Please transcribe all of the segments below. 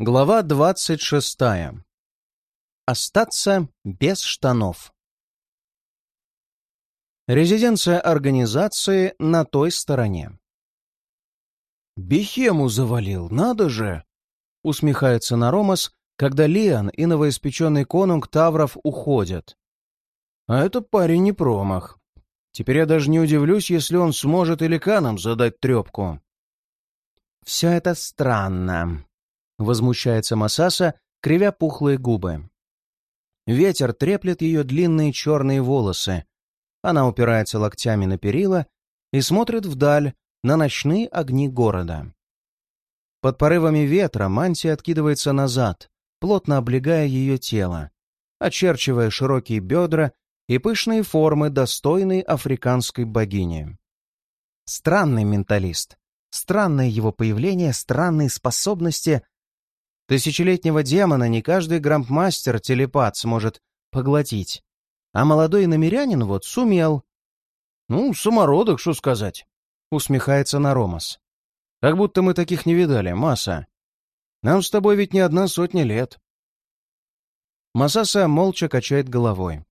Глава двадцать шестая. Остаться без штанов. Резиденция организации на той стороне. «Бехему завалил, надо же!» — усмехается Наромас, когда Лиан и новоиспеченный конунг Тавров уходят. «А это парень не промах. Теперь я даже не удивлюсь, если он сможет иликанам задать трепку». «Все это странно», — возмущается Масаса, кривя пухлые губы. Ветер треплет ее длинные черные волосы. Она упирается локтями на перила и смотрит вдаль, на ночные огни города. Под порывами ветра мантия откидывается назад, плотно облегая ее тело, очерчивая широкие бедра и пышные формы, достойной африканской богини. Странный менталист. Странное его появление, странные способности — Тысячелетнего демона не каждый грампмастер-телепат сможет поглотить. А молодой намерянин вот сумел. «Ну, самородок, что сказать», — усмехается Наромас. «Как будто мы таких не видали, Маса. Нам с тобой ведь не одна сотня лет». Масаса молча качает головой.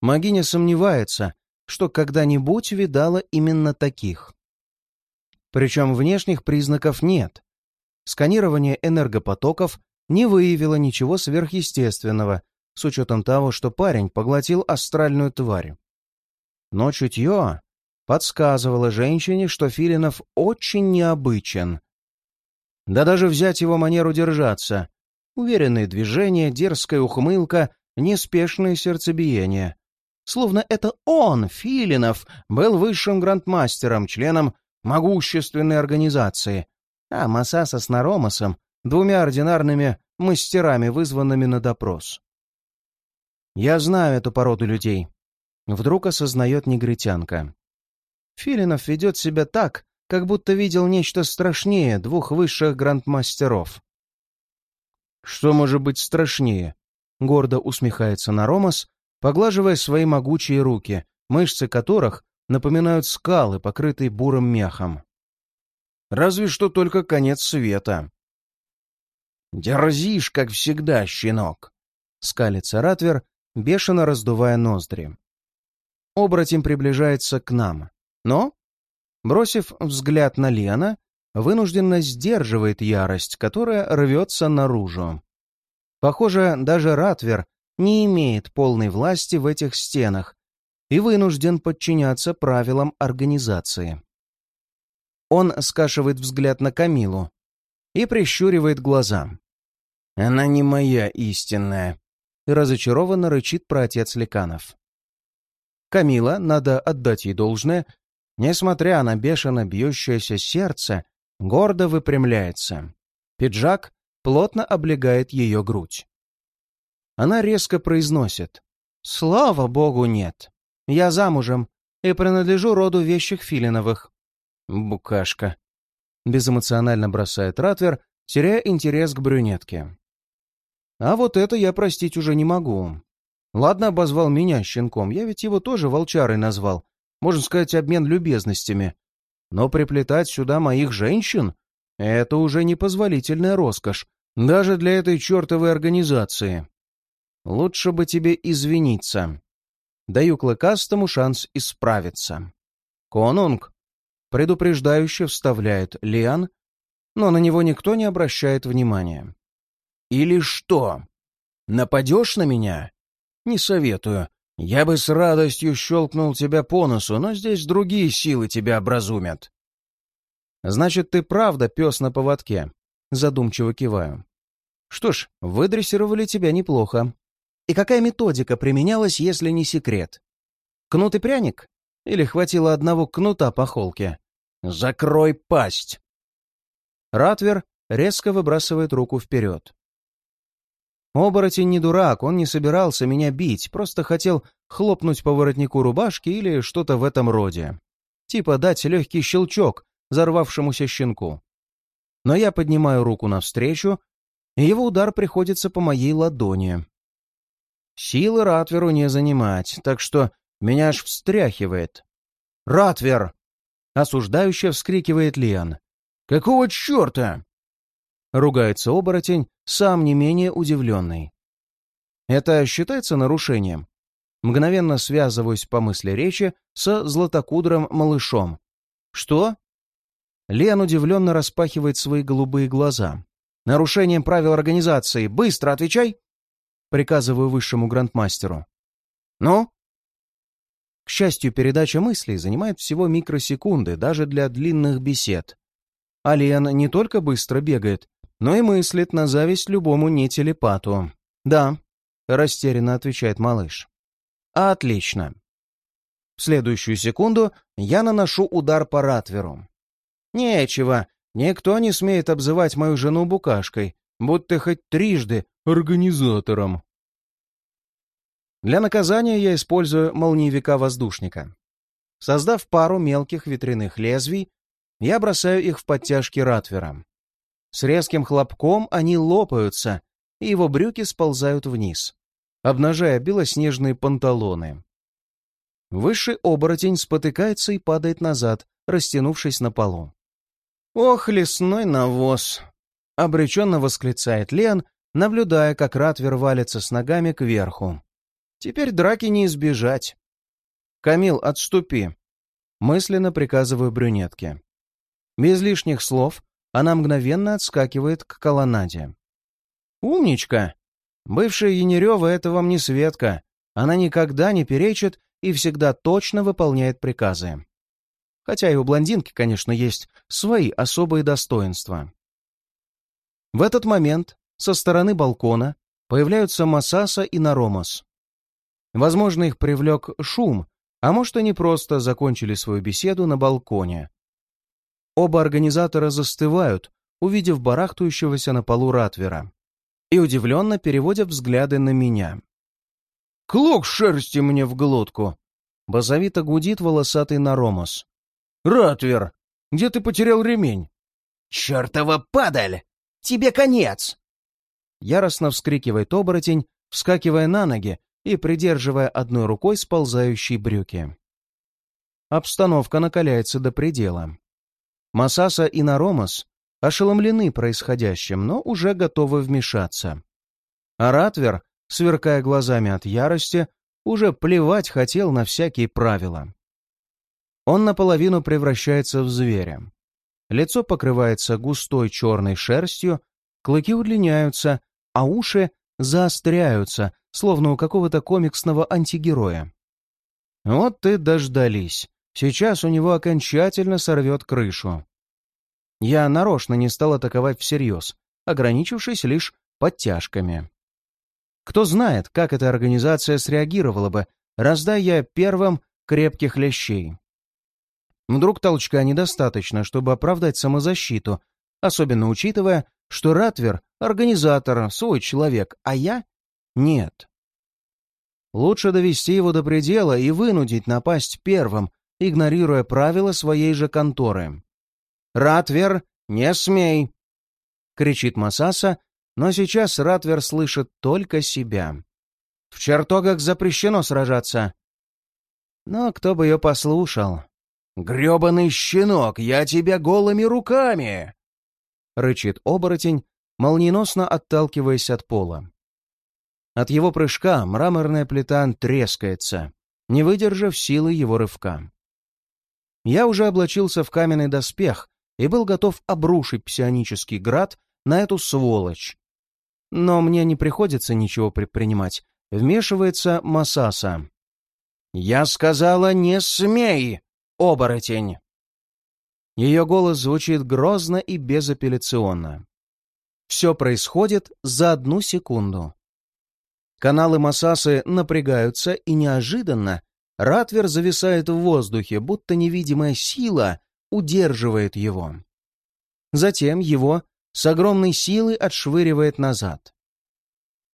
Магиня сомневается, что когда-нибудь видала именно таких. Причем внешних признаков нет. Сканирование энергопотоков не выявило ничего сверхъестественного, с учетом того, что парень поглотил астральную тварь. Но чутье подсказывало женщине, что Филинов очень необычен. Да даже взять его манеру держаться. Уверенные движения, дерзкая ухмылка, неспешное сердцебиение. Словно это он, Филинов, был высшим грандмастером, членом могущественной организации, а Масаса с Наромасом — двумя ординарными мастерами, вызванными на допрос. «Я знаю эту породу людей», — вдруг осознает негритянка. Филинов ведет себя так, как будто видел нечто страшнее двух высших грандмастеров. «Что может быть страшнее?» — гордо усмехается Наромас, поглаживая свои могучие руки, мышцы которых напоминают скалы, покрытые бурым мехом. Разве что только конец света. «Дерзишь, как всегда, щенок!» — скалится Ратвер, бешено раздувая ноздри. Оборотень приближается к нам, но, бросив взгляд на Лена, вынужденно сдерживает ярость, которая рвется наружу. Похоже, даже Ратвер не имеет полной власти в этих стенах и вынужден подчиняться правилам организации. Он скашивает взгляд на Камилу и прищуривает глаза. «Она не моя истинная», — разочарованно рычит про отец Ликанов. Камила, надо отдать ей должное, несмотря на бешено бьющееся сердце, гордо выпрямляется. Пиджак плотно облегает ее грудь. Она резко произносит «Слава богу, нет! Я замужем и принадлежу роду вещих Филиновых. «Букашка», — безэмоционально бросает Ратвер, теряя интерес к брюнетке. «А вот это я простить уже не могу. Ладно, обозвал меня щенком, я ведь его тоже волчарой назвал, можно сказать, обмен любезностями. Но приплетать сюда моих женщин — это уже непозволительная роскошь, даже для этой чертовой организации. Лучше бы тебе извиниться. Даю Клыкастому шанс исправиться. Конунг, предупреждающе вставляет Лиан, но на него никто не обращает внимания. «Или что? Нападешь на меня? Не советую. Я бы с радостью щелкнул тебя по носу, но здесь другие силы тебя образумят». «Значит, ты правда пес на поводке?» Задумчиво киваю. «Что ж, выдрессировали тебя неплохо. И какая методика применялась, если не секрет? Кнут и пряник? Или хватило одного кнута по холке?» «Закрой пасть!» Ратвер резко выбрасывает руку вперед. Оборотень не дурак, он не собирался меня бить, просто хотел хлопнуть по воротнику рубашки или что-то в этом роде. Типа дать легкий щелчок взорвавшемуся щенку. Но я поднимаю руку навстречу, и его удар приходится по моей ладони. Силы Ратверу не занимать, так что меня аж встряхивает. «Ратвер!» — осуждающе вскрикивает Лиан. «Какого черта?» Ругается оборотень, сам не менее удивленный. Это считается нарушением? Мгновенно связываюсь по мысли речи со златокудрым малышом. Что? Лен удивленно распахивает свои голубые глаза. Нарушением правил организации. Быстро отвечай! Приказываю высшему грандмастеру. Ну? Счастью, передача мыслей занимает всего микросекунды, даже для длинных бесед. А Лен не только быстро бегает, но и мыслит на зависть любому нетелепату. «Да», — растерянно отвечает малыш. «Отлично». В следующую секунду я наношу удар по Ратверу. «Нечего, никто не смеет обзывать мою жену букашкой, будто хоть трижды организатором». Для наказания я использую молниевика-воздушника. Создав пару мелких ветряных лезвий, я бросаю их в подтяжки Ратвера. С резким хлопком они лопаются, и его брюки сползают вниз, обнажая белоснежные панталоны. Высший оборотень спотыкается и падает назад, растянувшись на полу. «Ох, лесной навоз!» — обреченно восклицает Лен, наблюдая, как Ратвер валится с ногами кверху. «Теперь драки не избежать». «Камил, отступи!» — мысленно приказываю брюнетке. Без лишних слов она мгновенно отскакивает к колоннаде. «Умничка! Бывшая Янерева — это вам не Светка. Она никогда не перечит и всегда точно выполняет приказы. Хотя и у блондинки, конечно, есть свои особые достоинства. В этот момент со стороны балкона появляются Масаса и Наромас. Возможно, их привлек шум, а может, они просто закончили свою беседу на балконе, Оба организатора застывают, увидев барахтающегося на полу Ратвера, и удивленно переводят взгляды на меня. «Клок шерсти мне в глотку!» — базовито гудит волосатый Наромос. «Ратвер, где ты потерял ремень?» «Чертова падаль! Тебе конец!» Яростно вскрикивает оборотень, вскакивая на ноги и придерживая одной рукой сползающие брюки. Обстановка накаляется до предела. Масаса и Наромас ошеломлены происходящим, но уже готовы вмешаться. А Ратвер, сверкая глазами от ярости, уже плевать хотел на всякие правила. Он наполовину превращается в зверя. Лицо покрывается густой черной шерстью, клыки удлиняются, а уши заостряются, словно у какого-то комиксного антигероя. Вот и дождались. Сейчас у него окончательно сорвет крышу. Я нарочно не стал атаковать всерьез, ограничившись лишь подтяжками. Кто знает, как эта организация среагировала бы, раздай я первым крепких лещей. Вдруг толчка недостаточно, чтобы оправдать самозащиту, особенно учитывая, что Ратвер — организатор, свой человек, а я — нет. Лучше довести его до предела и вынудить напасть первым, игнорируя правила своей же конторы. «Ратвер, не смей!» — кричит Масаса, но сейчас Ратвер слышит только себя. «В чертогах запрещено сражаться!» Но кто бы ее послушал? «Гребаный щенок, я тебя голыми руками!» — рычит оборотень, молниеносно отталкиваясь от пола. От его прыжка мраморная плита трескается, не выдержав силы его рывка. Я уже облачился в каменный доспех и был готов обрушить псионический град на эту сволочь. Но мне не приходится ничего предпринимать. Вмешивается Масаса. «Я сказала, не смей, оборотень!» Ее голос звучит грозно и безапелляционно. Все происходит за одну секунду. Каналы Масасы напрягаются, и неожиданно Ратвер зависает в воздухе, будто невидимая сила удерживает его. Затем его с огромной силой отшвыривает назад.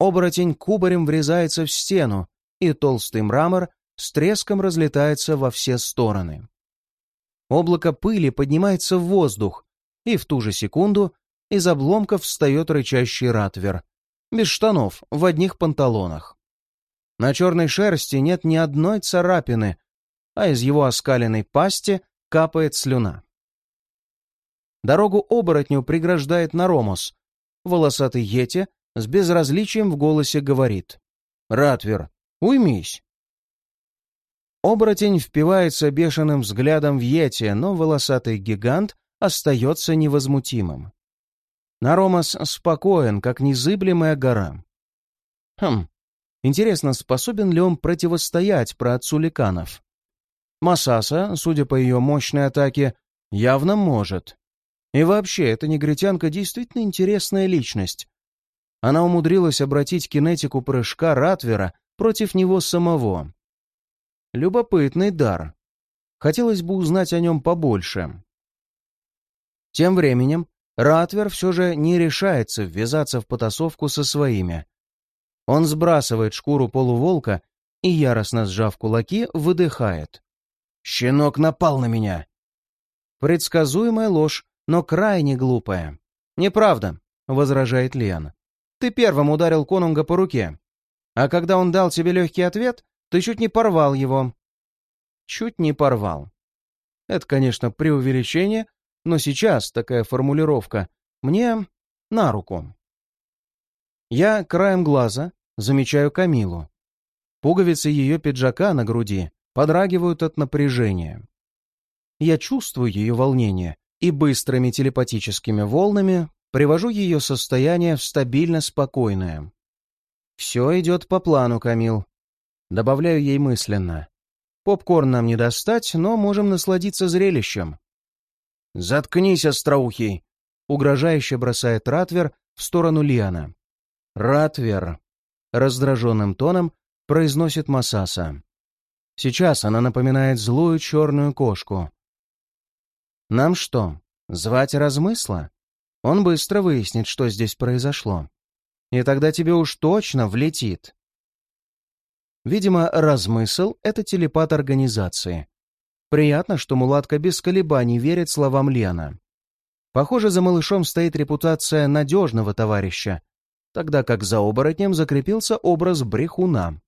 Оборотень кубарем врезается в стену, и толстый мрамор с треском разлетается во все стороны. Облако пыли поднимается в воздух, и в ту же секунду из обломков встает рычащий ратвер, без штанов, в одних панталонах. На черной шерсти нет ни одной царапины, а из его оскаленной пасти капает слюна. Дорогу оборотню преграждает Наромос, волосатый Йети с безразличием в голосе говорит. «Ратвер, уймись!» Оборотень впивается бешеным взглядом в Йети, но волосатый гигант остается невозмутимым. Наромас спокоен, как незыблемая гора. Хм, интересно, способен ли он противостоять праотцу ликанов? Масаса, судя по ее мощной атаке, явно может. И вообще, эта негритянка действительно интересная личность. Она умудрилась обратить кинетику прыжка Ратвера против него самого. Любопытный дар. Хотелось бы узнать о нем побольше. Тем временем Ратвер все же не решается ввязаться в потасовку со своими. Он сбрасывает шкуру полуволка и, яростно сжав кулаки, выдыхает. «Щенок напал на меня!» Предсказуемая ложь, но крайне глупая. «Неправда», — возражает Лиан. «Ты первым ударил конунга по руке. А когда он дал тебе легкий ответ, ты чуть не порвал его». «Чуть не порвал». Это, конечно, преувеличение, но сейчас такая формулировка мне на руку. Я краем глаза замечаю Камилу. Пуговицы ее пиджака на груди подрагивают от напряжения. Я чувствую ее волнение и быстрыми телепатическими волнами привожу ее состояние в стабильно спокойное. «Все идет по плану, Камил», — добавляю ей мысленно. «Попкорн нам не достать, но можем насладиться зрелищем». «Заткнись, остроухий!» — угрожающе бросает Ратвер в сторону Лиана. «Ратвер!» — раздраженным тоном произносит Масаса. Сейчас она напоминает злую черную кошку. «Нам что, звать размысла? Он быстро выяснит, что здесь произошло. И тогда тебе уж точно влетит». Видимо, размысл — это телепат организации. Приятно, что мулатка без колебаний верит словам Лена. Похоже, за малышом стоит репутация надежного товарища, тогда как за оборотнем закрепился образ брехуна.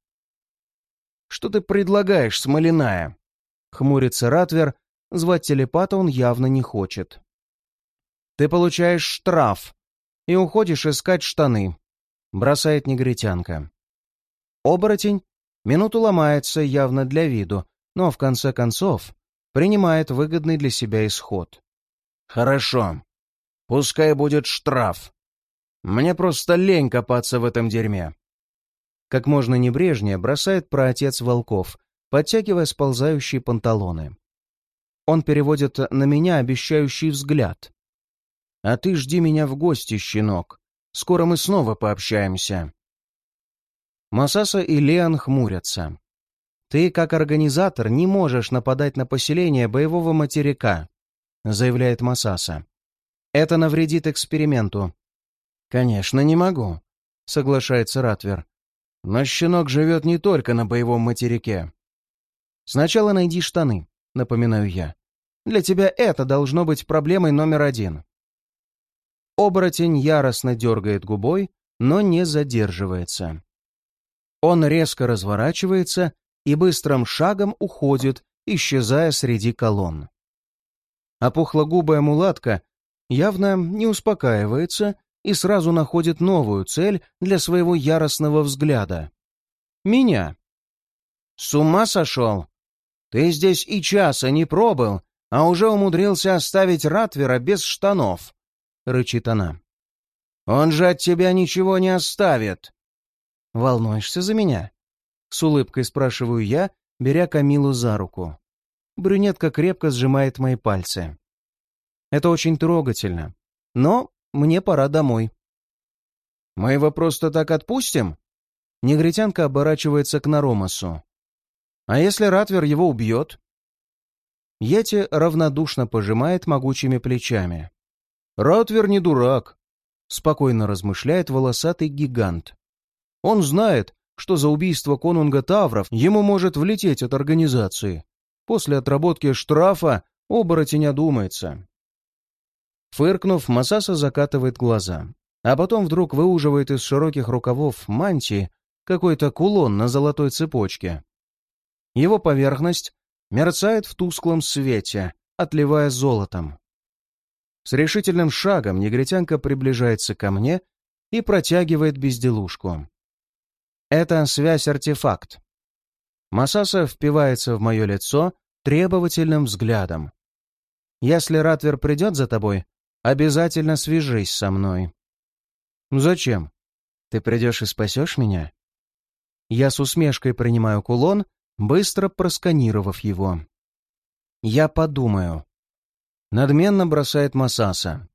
«Что ты предлагаешь, смоляная?» — хмурится Ратвер, звать телепата он явно не хочет. «Ты получаешь штраф и уходишь искать штаны», — бросает негритянка. Оборотень минуту ломается явно для виду, но в конце концов принимает выгодный для себя исход. «Хорошо. Пускай будет штраф. Мне просто лень копаться в этом дерьме». Как можно небрежнее бросает праотец волков, подтягивая сползающие панталоны. Он переводит на меня обещающий взгляд. «А ты жди меня в гости, щенок. Скоро мы снова пообщаемся». Масаса и Леон хмурятся. «Ты, как организатор, не можешь нападать на поселение боевого материка», заявляет Масаса. «Это навредит эксперименту». «Конечно, не могу», — соглашается Ратвер. «Но щенок живет не только на боевом материке». «Сначала найди штаны», — напоминаю я. «Для тебя это должно быть проблемой номер один». Оборотень яростно дергает губой, но не задерживается. Он резко разворачивается и быстрым шагом уходит, исчезая среди колонн. А пухлогубая мулатка явно не успокаивается и сразу находит новую цель для своего яростного взгляда. Меня. С ума сошел? Ты здесь и часа не пробыл, а уже умудрился оставить Ратвера без штанов, — рычит она. Он же от тебя ничего не оставит. Волнуешься за меня? С улыбкой спрашиваю я, беря Камилу за руку. Брюнетка крепко сжимает мои пальцы. Это очень трогательно. Но мне пора домой. «Мы его просто так отпустим?» Негритянка оборачивается к Наромасу. «А если Ратвер его убьет?» Йети равнодушно пожимает могучими плечами. «Ратвер не дурак», — спокойно размышляет волосатый гигант. «Он знает, что за убийство конунга Тавров ему может влететь от организации. После отработки штрафа оборотень одумается. Фыркнув, Масаса закатывает глаза, а потом вдруг выуживает из широких рукавов мантии какой-то кулон на золотой цепочке. Его поверхность мерцает в тусклом свете, отливая золотом. С решительным шагом негритянка приближается ко мне и протягивает безделушку. Это связь-артефакт. Масаса впивается в мое лицо требовательным взглядом. «Если Ратвер придет за тобой, обязательно свяжись со мной». «Зачем? Ты придешь и спасешь меня?» Я с усмешкой принимаю кулон, быстро просканировав его. «Я подумаю». Надменно бросает Масаса.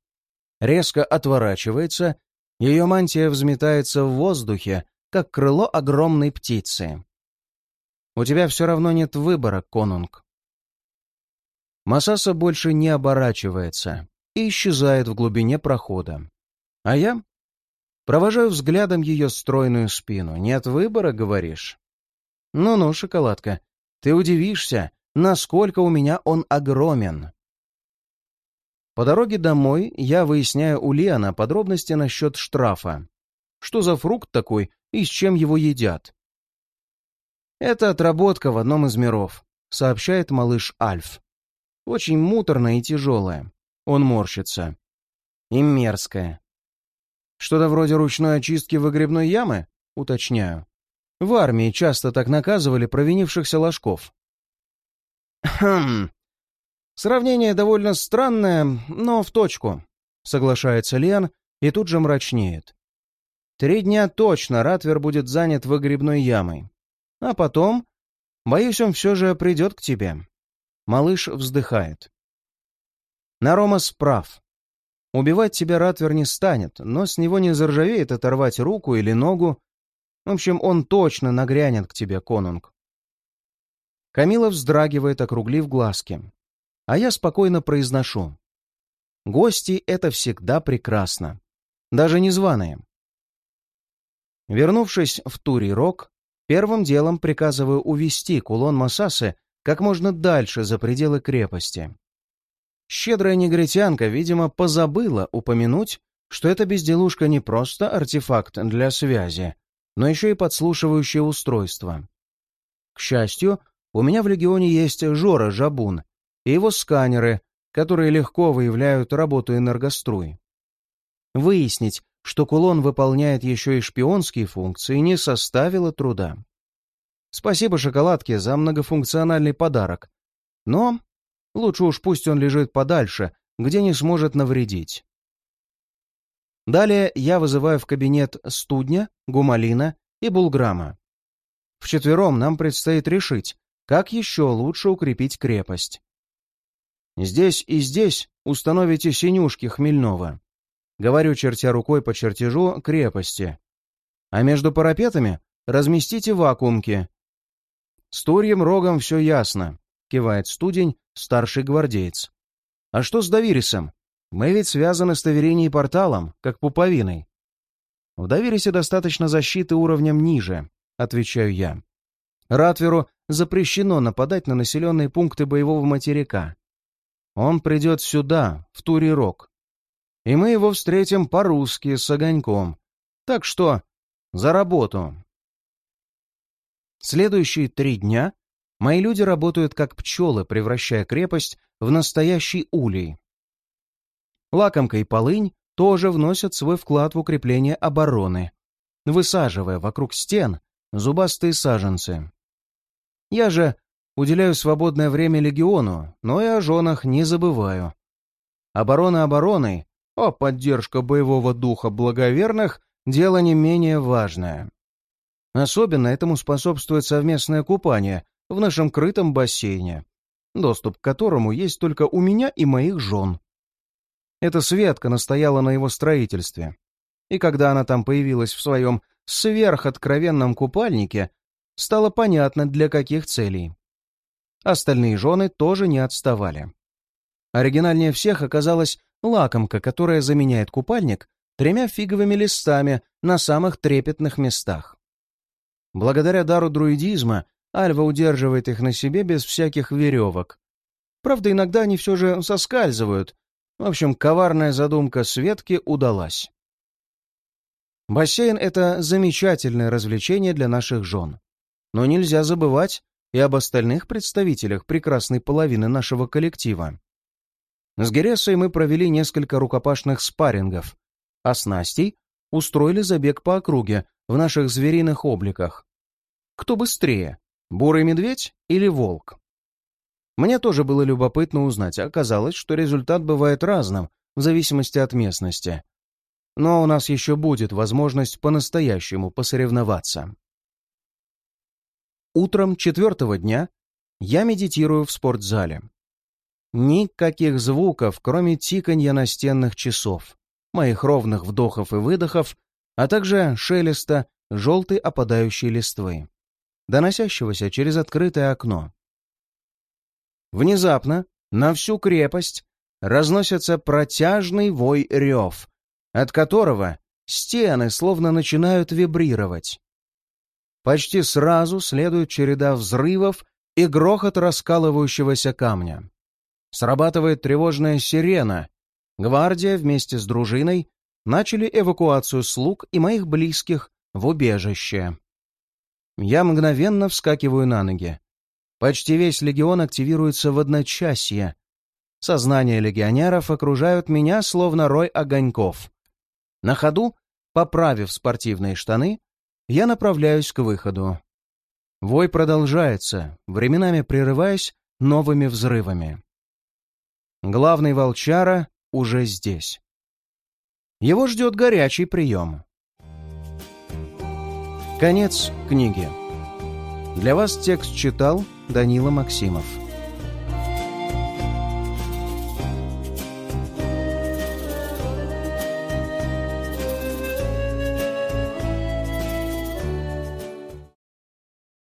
Резко отворачивается, ее мантия взметается в воздухе, как крыло огромной птицы. «У тебя все равно нет выбора, конунг». Масаса больше не оборачивается и исчезает в глубине прохода. А я провожаю взглядом ее стройную спину. «Нет выбора, говоришь?» «Ну-ну, шоколадка, ты удивишься, насколько у меня он огромен». По дороге домой я выясняю у Лиана подробности насчет штрафа. Что за фрукт такой и с чем его едят? Это отработка в одном из миров, сообщает малыш Альф. Очень муторная и тяжелая. Он морщится. И мерзкая. Что-то вроде ручной очистки выгребной ямы? Уточняю. В армии часто так наказывали провинившихся ложков. Хм, Сравнение довольно странное, но в точку, соглашается Лен и тут же мрачнеет. Три дня точно Ратвер будет занят выгребной ямой. А потом, боюсь, он все же придет к тебе. Малыш вздыхает. Наромас прав. Убивать тебя Ратвер не станет, но с него не заржавеет оторвать руку или ногу. В общем, он точно нагрянет к тебе, конунг. Камила вздрагивает, округлив глазки а я спокойно произношу. Гости — это всегда прекрасно. Даже незваные. Вернувшись в Тури-Рок, первым делом приказываю увести кулон Масасы как можно дальше за пределы крепости. Щедрая негритянка, видимо, позабыла упомянуть, что эта безделушка не просто артефакт для связи, но еще и подслушивающее устройство. К счастью, у меня в Легионе есть Жора Жабун, и его сканеры, которые легко выявляют работу энергоструй. Выяснить, что кулон выполняет еще и шпионские функции, не составило труда. Спасибо шоколадке за многофункциональный подарок. Но лучше уж пусть он лежит подальше, где не сможет навредить. Далее я вызываю в кабинет Студня, Гумалина и Булграма. Вчетвером нам предстоит решить, как еще лучше укрепить крепость. Здесь и здесь установите синюшки Хмельнова. Говорю, чертя рукой по чертежу крепости. А между парапетами разместите вакуумки. С Турьем Рогом все ясно, кивает студень, старший гвардеец. А что с Давирисом? Мы ведь связаны с Таверинией порталом, как пуповиной. В Давирисе достаточно защиты уровнем ниже, отвечаю я. Ратверу запрещено нападать на населенные пункты боевого материка. Он придет сюда, в Турирок. И мы его встретим по-русски, с огоньком. Так что за работу. Следующие три дня мои люди работают как пчелы, превращая крепость в настоящий улей. Лакомка и полынь тоже вносят свой вклад в укрепление обороны, высаживая вокруг стен зубастые саженцы. Я же Уделяю свободное время легиону, но и о женах не забываю. Оборона обороной, а поддержка боевого духа благоверных — дело не менее важное. Особенно этому способствует совместное купание в нашем крытом бассейне, доступ к которому есть только у меня и моих жен. Эта Светка настояла на его строительстве. И когда она там появилась в своем сверхоткровенном купальнике, стало понятно, для каких целей. Остальные жены тоже не отставали. Оригинальнее всех оказалась лакомка, которая заменяет купальник тремя фиговыми листами на самых трепетных местах. Благодаря дару друидизма Альва удерживает их на себе без всяких веревок. Правда, иногда они все же соскальзывают. В общем, коварная задумка Светки удалась. Бассейн — это замечательное развлечение для наших жен. Но нельзя забывать и об остальных представителях прекрасной половины нашего коллектива. С Гересой мы провели несколько рукопашных спаррингов, а с Настей устроили забег по округе в наших звериных обликах. Кто быстрее, бурый медведь или волк? Мне тоже было любопытно узнать, оказалось, что результат бывает разным в зависимости от местности. Но у нас еще будет возможность по-настоящему посоревноваться. Утром четвертого дня я медитирую в спортзале. Никаких звуков, кроме тиканья настенных часов, моих ровных вдохов и выдохов, а также шелеста желтой опадающей листвы, доносящегося через открытое окно. Внезапно на всю крепость разносится протяжный вой рев, от которого стены словно начинают вибрировать. Почти сразу следует череда взрывов и грохот раскалывающегося камня. Срабатывает тревожная сирена. Гвардия вместе с дружиной начали эвакуацию слуг и моих близких в убежище. Я мгновенно вскакиваю на ноги. Почти весь легион активируется в одночасье. Сознание легионеров окружают меня, словно рой огоньков. На ходу, поправив спортивные штаны, я направляюсь к выходу. Вой продолжается, временами прерываясь новыми взрывами. Главный волчара уже здесь. Его ждет горячий прием. Конец книги. Для вас текст читал Данила Максимов.